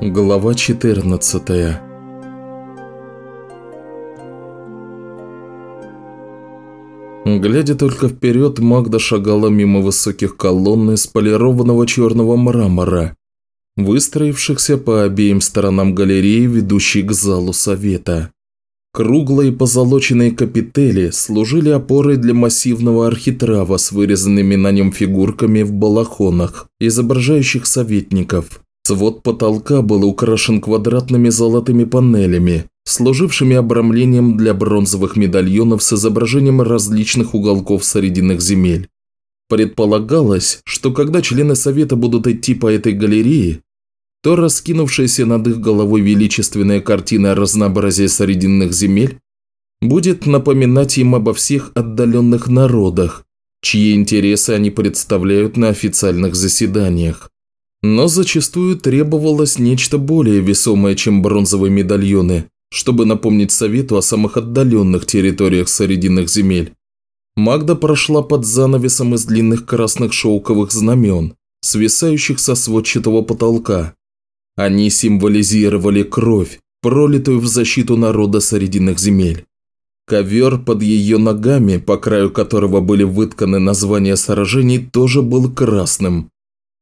Глава 14 Глядя только вперед, Магда шагала мимо высоких колонн из полированного черного мрамора, выстроившихся по обеим сторонам галереи, ведущей к залу совета. Круглые позолоченные капители служили опорой для массивного архитрава с вырезанными на нем фигурками в балахонах, изображающих советников. Свод потолка был украшен квадратными золотыми панелями, служившими обрамлением для бронзовых медальонов с изображением различных уголков Срединных земель. Предполагалось, что когда члены Совета будут идти по этой галерее, то раскинувшаяся над их головой величественная картина разнообразия Срединных земель будет напоминать им обо всех отдаленных народах, чьи интересы они представляют на официальных заседаниях. Но зачастую требовалось нечто более весомое, чем бронзовые медальоны, чтобы напомнить Совету о самых отдаленных территориях Срединных земель. Магда прошла под занавесом из длинных красных шелковых знамен, свисающих со сводчатого потолка. Они символизировали кровь, пролитую в защиту народа Срединных земель. Ковер под ее ногами, по краю которого были вытканы названия сражений, тоже был красным,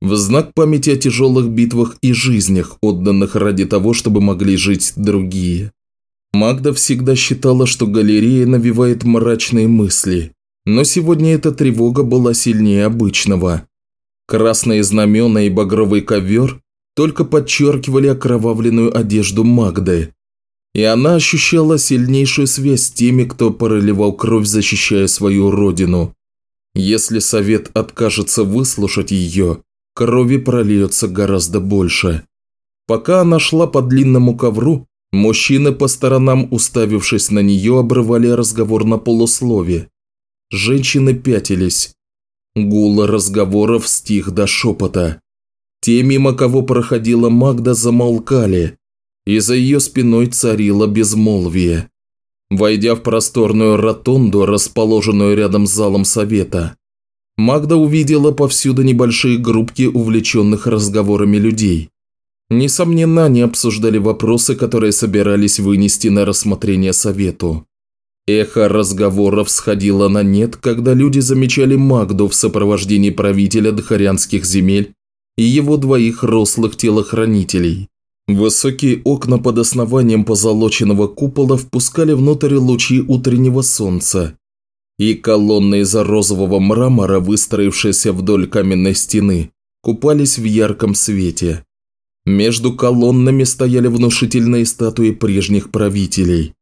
в знак памяти о тяжелых битвах и жизнях, отданных ради того, чтобы могли жить другие. Магда всегда считала, что галерея навевает мрачные мысли, но сегодня эта тревога была сильнее обычного. Красные знамена и багровый ковер только подчеркивали окровавленную одежду Магды, и она ощущала сильнейшую связь с теми, кто проливал кровь, защищая свою родину. Если совет откажется выслушать ее, крови прольется гораздо больше. Пока она шла по длинному ковру, мужчины по сторонам, уставившись на нее, обрывали разговор на полуслове. Женщины пятились. Гул разговоров стих до шепота. Те, мимо кого проходила Магда, замолкали, и за ее спиной царило безмолвие. Войдя в просторную ротонду, расположенную рядом с залом совета, Магда увидела повсюду небольшие группки увлеченных разговорами людей. Несомненно, они обсуждали вопросы, которые собирались вынести на рассмотрение совету. Эхо разговоров сходило на нет, когда люди замечали Магду в сопровождении правителя дхарянских земель и его двоих рослых телохранителей. Высокие окна под основанием позолоченного купола впускали внутрь лучи утреннего солнца, и колонны из розового мрамора, выстроившиеся вдоль каменной стены, купались в ярком свете. Между колоннами стояли внушительные статуи прежних правителей.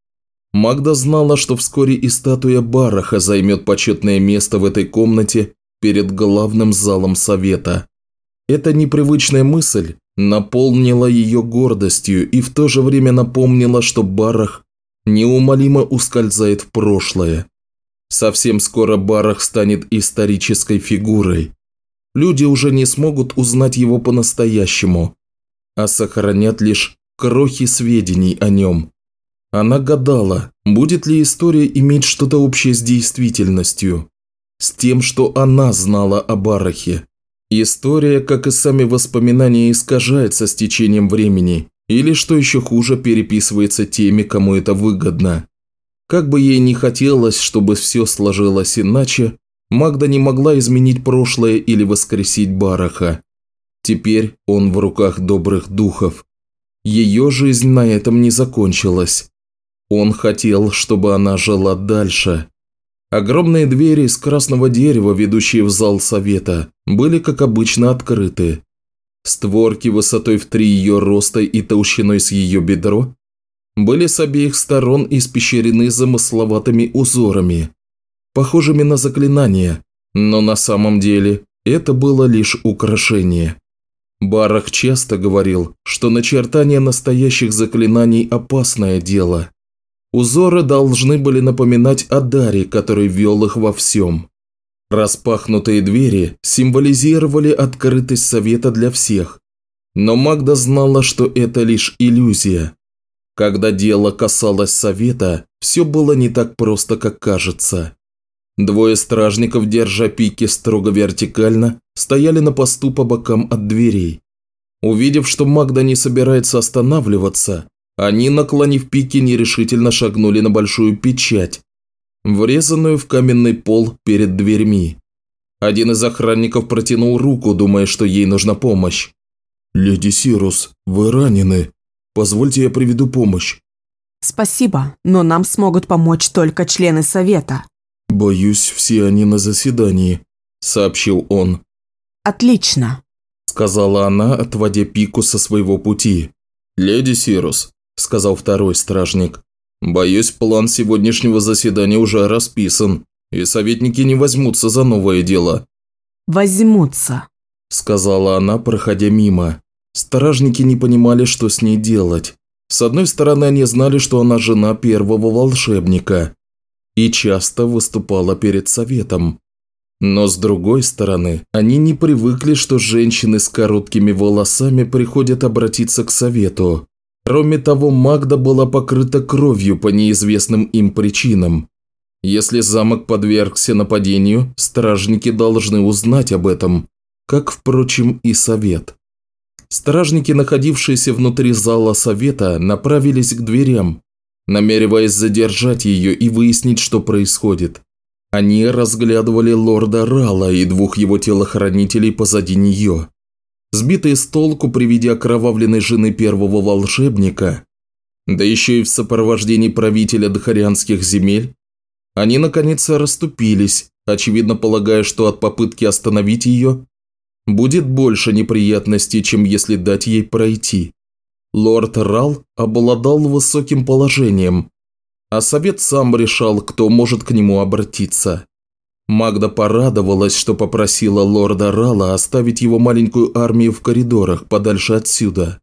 Магда знала, что вскоре и статуя Бараха займет почетное место в этой комнате перед главным залом совета. Эта непривычная мысль наполнила ее гордостью и в то же время напомнила, что Барах неумолимо ускользает в прошлое. Совсем скоро Барах станет исторической фигурой. Люди уже не смогут узнать его по-настоящему, а сохранят лишь крохи сведений о нем. Она гадала, будет ли история иметь что-то общее с действительностью, с тем, что она знала о Барахе. История, как и сами воспоминания, искажается с течением времени, или, что еще хуже, переписывается теми, кому это выгодно. Как бы ей ни хотелось, чтобы все сложилось иначе, Магда не могла изменить прошлое или воскресить Бараха. Теперь он в руках добрых духов. Ее жизнь на этом не закончилась. Он хотел, чтобы она жила дальше. Огромные двери из красного дерева, ведущие в зал совета, были, как обычно, открыты. Створки высотой в три ее роста и толщиной с ее бедро были с обеих сторон испещрены замысловатыми узорами, похожими на заклинания, но на самом деле это было лишь украшение. Барах часто говорил, что начертание настоящих заклинаний – опасное дело. Узоры должны были напоминать о даре, который вел их во всем. Распахнутые двери символизировали открытость совета для всех, но Магда знала, что это лишь иллюзия. Когда дело касалось совета, все было не так просто, как кажется. Двое стражников, держа пики строго вертикально, стояли на посту по бокам от дверей. Увидев, что Магда не собирается останавливаться, они, наклонив пики, нерешительно шагнули на большую печать, врезанную в каменный пол перед дверьми. Один из охранников протянул руку, думая, что ей нужна помощь. «Леди Сирус, вы ранены. Позвольте я приведу помощь». «Спасибо, но нам смогут помочь только члены совета». «Боюсь, все они на заседании», – сообщил он. «Отлично», – сказала она, отводя пику со своего пути. «Леди Сирус, – сказал второй стражник. «Боюсь, план сегодняшнего заседания уже расписан, и советники не возьмутся за новое дело». «Возьмутся», – сказала она, проходя мимо. Стражники не понимали, что с ней делать. С одной стороны, они знали, что она жена первого волшебника и часто выступала перед советом. Но с другой стороны, они не привыкли, что женщины с короткими волосами приходят обратиться к совету. Кроме того, Магда была покрыта кровью по неизвестным им причинам. Если замок подвергся нападению, стражники должны узнать об этом, как, впрочем, и совет. Стражники, находившиеся внутри зала совета, направились к дверям, намереваясь задержать ее и выяснить, что происходит. Они разглядывали лорда Рала и двух его телохранителей позади нее. Сбитые с толку при виде окровавленной жены первого волшебника, да еще и в сопровождении правителя дхарианских земель, они наконец расступились, очевидно полагая, что от попытки остановить ее будет больше неприятностей, чем если дать ей пройти. Лорд Рал обладал высоким положением, а совет сам решал, кто может к нему обратиться. Магда порадовалась, что попросила лорда Рала оставить его маленькую армию в коридорах подальше отсюда.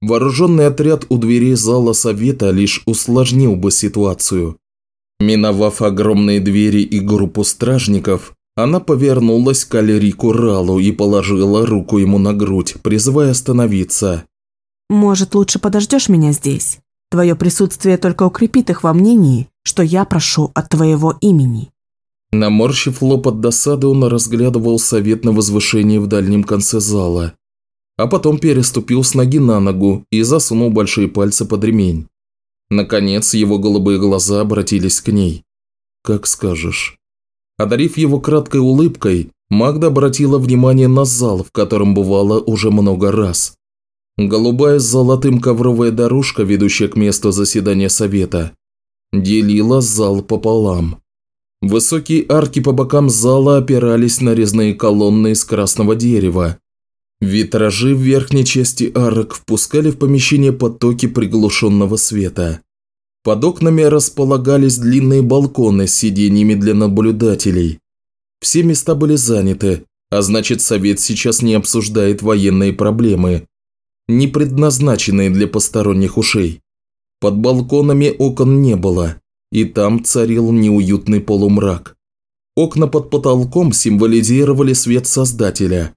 Вооруженный отряд у дверей зала совета лишь усложнил бы ситуацию. Миновав огромные двери и группу стражников, она повернулась к Алерику Ралу и положила руку ему на грудь, призывая остановиться. «Может, лучше подождешь меня здесь? Твое присутствие только укрепит их во мнении, что я прошу от твоего имени». Наморщив лоб от досады, он разглядывал совет на возвышении в дальнем конце зала. А потом переступил с ноги на ногу и засунул большие пальцы под ремень. Наконец, его голубые глаза обратились к ней. «Как скажешь». Одарив его краткой улыбкой, Магда обратила внимание на зал, в котором бывала уже много раз. Голубая с золотым ковровая дорожка, ведущая к месту заседания совета, делила зал пополам. Высокие арки по бокам зала опирались на резные колонны из красного дерева. Витражи в верхней части арок впускали в помещение потоки приглушенного света. Под окнами располагались длинные балконы с сиденьями для наблюдателей. Все места были заняты, а значит совет сейчас не обсуждает военные проблемы, не предназначенные для посторонних ушей. Под балконами окон не было, и там царил неуютный полумрак. Окна под потолком символизировали свет Создателя,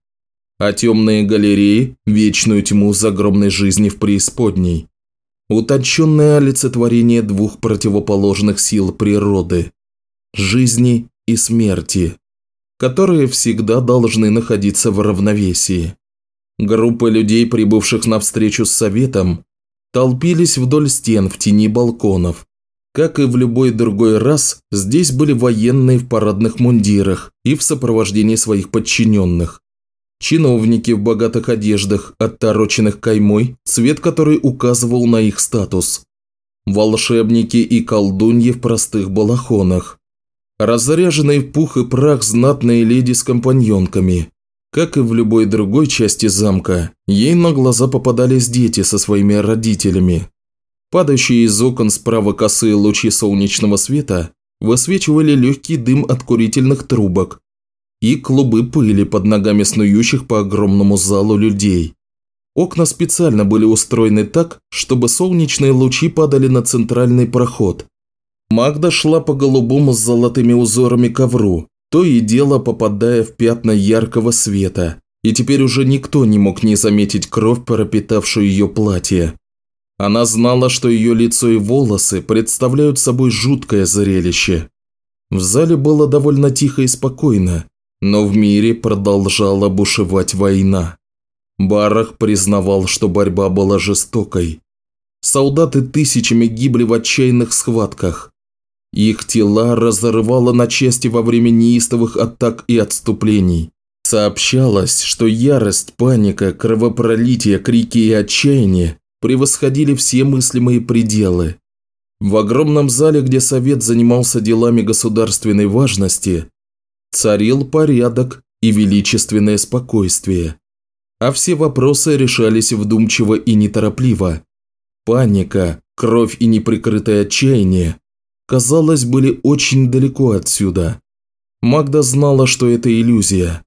а темные галереи – вечную тьму загромной жизни в преисподней. Утонченное олицетворение двух противоположных сил природы – жизни и смерти, которые всегда должны находиться в равновесии. Группы людей, прибывших на встречу с Советом, толпились вдоль стен в тени балконов, как и в любой другой раз, здесь были военные в парадных мундирах и в сопровождении своих подчиненных. Чиновники в богатых одеждах, оттороченных каймой, цвет которой указывал на их статус. Волшебники и колдуньи в простых балахонах. Разряженные в пух и прах знатные леди с компаньонками. Как и в любой другой части замка, ей на глаза попадались дети со своими родителями, Падающие из окон справа косые лучи солнечного света высвечивали легкий дым от курительных трубок и клубы пыли под ногами снующих по огромному залу людей. Окна специально были устроены так, чтобы солнечные лучи падали на центральный проход. Магда шла по голубому с золотыми узорами ковру, то и дело попадая в пятна яркого света, и теперь уже никто не мог не заметить кровь, пропитавшую ее платье. Она знала, что ее лицо и волосы представляют собой жуткое зрелище. В зале было довольно тихо и спокойно, но в мире продолжала бушевать война. Барах признавал, что борьба была жестокой. Солдаты тысячами гибли в отчаянных схватках. Их тела разрывало на части во время неистовых атак и отступлений. Сообщалось, что ярость, паника, кровопролитие, крики и отчаяние превосходили все мыслимые пределы. В огромном зале, где совет занимался делами государственной важности, царил порядок и величественное спокойствие. А все вопросы решались вдумчиво и неторопливо. Паника, кровь и неприкрытое отчаяние, казалось, были очень далеко отсюда. Магда знала, что это иллюзия.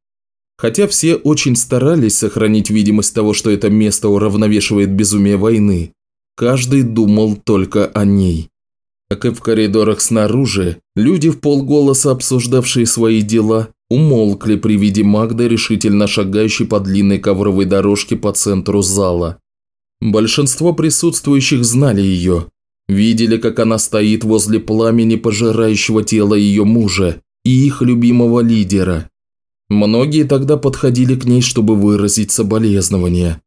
Хотя все очень старались сохранить видимость того, что это место уравновешивает безумие войны, каждый думал только о ней. Как и в коридорах снаружи, люди в полголоса, обсуждавшие свои дела, умолкли при виде Магды, решительно шагающей по длинной ковровой дорожке по центру зала. Большинство присутствующих знали ее, видели, как она стоит возле пламени пожирающего тела ее мужа и их любимого лидера. Многие тогда подходили к ней, чтобы выразить соболезнования.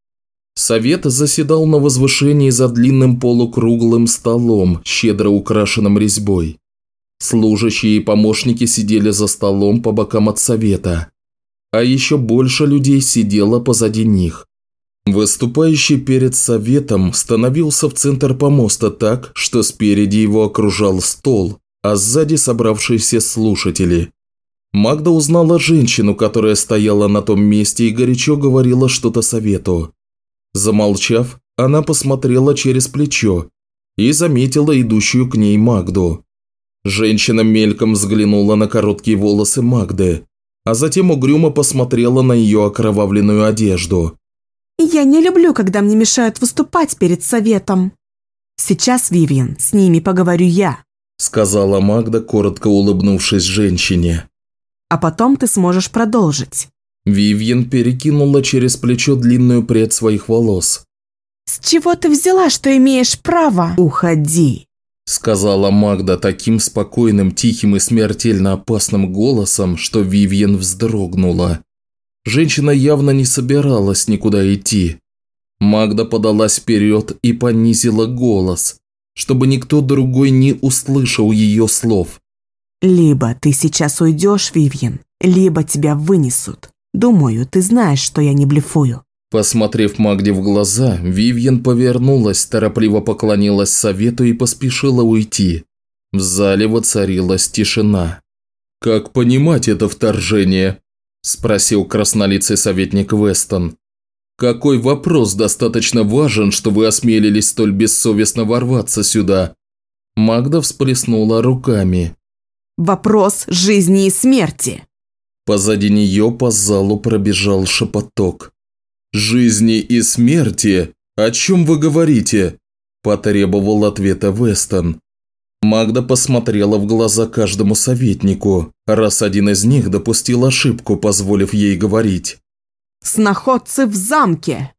Совет заседал на возвышении за длинным полукруглым столом, щедро украшенным резьбой. Служащие и помощники сидели за столом по бокам от совета, а еще больше людей сидело позади них. Выступающий перед советом становился в центр помоста так, что спереди его окружал стол, а сзади собравшиеся слушатели. Магда узнала женщину, которая стояла на том месте и горячо говорила что-то совету. Замолчав, она посмотрела через плечо и заметила идущую к ней Магду. Женщина мельком взглянула на короткие волосы Магды, а затем угрюмо посмотрела на ее окровавленную одежду. «Я не люблю, когда мне мешают выступать перед советом. Сейчас, Вивьен, с ними поговорю я», сказала Магда, коротко улыбнувшись женщине а потом ты сможешь продолжить». Вивьен перекинула через плечо длинную прядь своих волос. «С чего ты взяла, что имеешь право?» «Уходи», – сказала Магда таким спокойным, тихим и смертельно опасным голосом, что Вивьен вздрогнула. Женщина явно не собиралась никуда идти. Магда подалась вперед и понизила голос, чтобы никто другой не услышал ее слов. Либо ты сейчас уйдешь, Вивьен, либо тебя вынесут. Думаю, ты знаешь, что я не блефую». Посмотрев Магде в глаза, Вивьен повернулась, торопливо поклонилась совету и поспешила уйти. В зале воцарилась тишина. «Как понимать это вторжение?» – спросил краснолицый советник Вестон. «Какой вопрос достаточно важен, что вы осмелились столь бессовестно ворваться сюда?» Магда всплеснула руками. Вопрос жизни и смерти. Позади нее по залу пробежал шепоток. «Жизни и смерти? О чем вы говорите?» – потребовал ответа Вестон. Магда посмотрела в глаза каждому советнику, раз один из них допустил ошибку, позволив ей говорить. «Сноходцы в замке!»